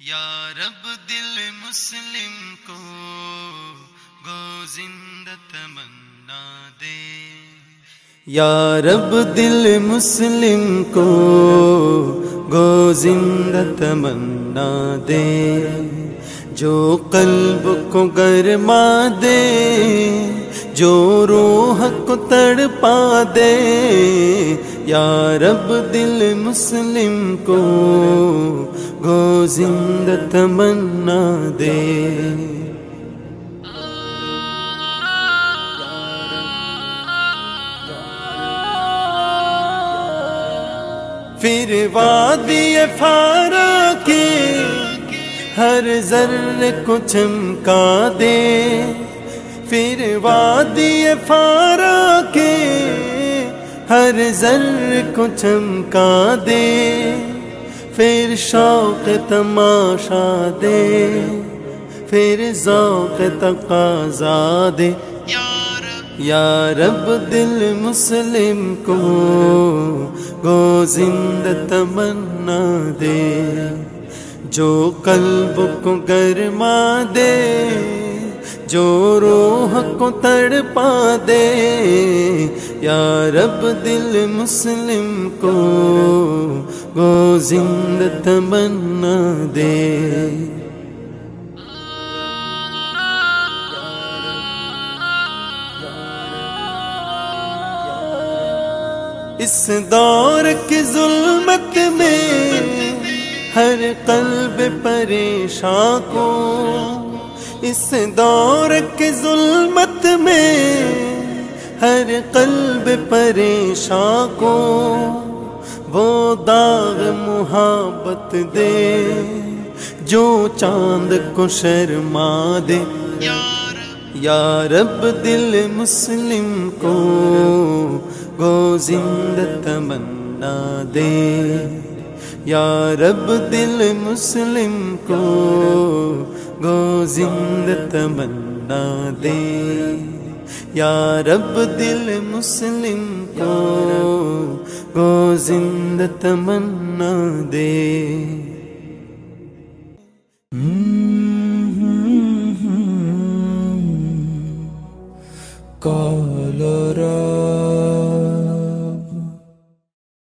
یا رب دل مسلم کو گو زندہ تمنا دے۔ یا رب دل مسلم کو گو زندہ تمنا دے۔ جو قلب کو گرما دے، جو روح کو تڑپا دے۔ یا رب دل مسلم کو گو زندہ تمنا دے۔ پھر وادی فارا کے ہر ذر کو چمکا دے۔ پھر وادی فارا کے ہر ذر کو چمکا دے، پھر شوق تماشا دے، پھر ذوق تقاضا دے۔ یا رب دل مسلم کو گو زندہ تمنا دے، جو قلب کو گرما دے۔ جو روح کو تڑپا دے۔ یا رب دل مسلم کو گو زندہ تمنا دے۔ اس دور کی ظلمت میں ہر قلب پریشان کو اس دور کی ظلمت میں ہر قلب پریشان کو وہ داغ محبت دے، جو چاند کو شرما دے۔ یا رب دل مسلم کو گو زندہ تمنا دے۔ یا رب دل مسلم کو گو زندہ تمنا دے۔ یا رب دل مسلم کو گو زندہ تمنا دے۔ قال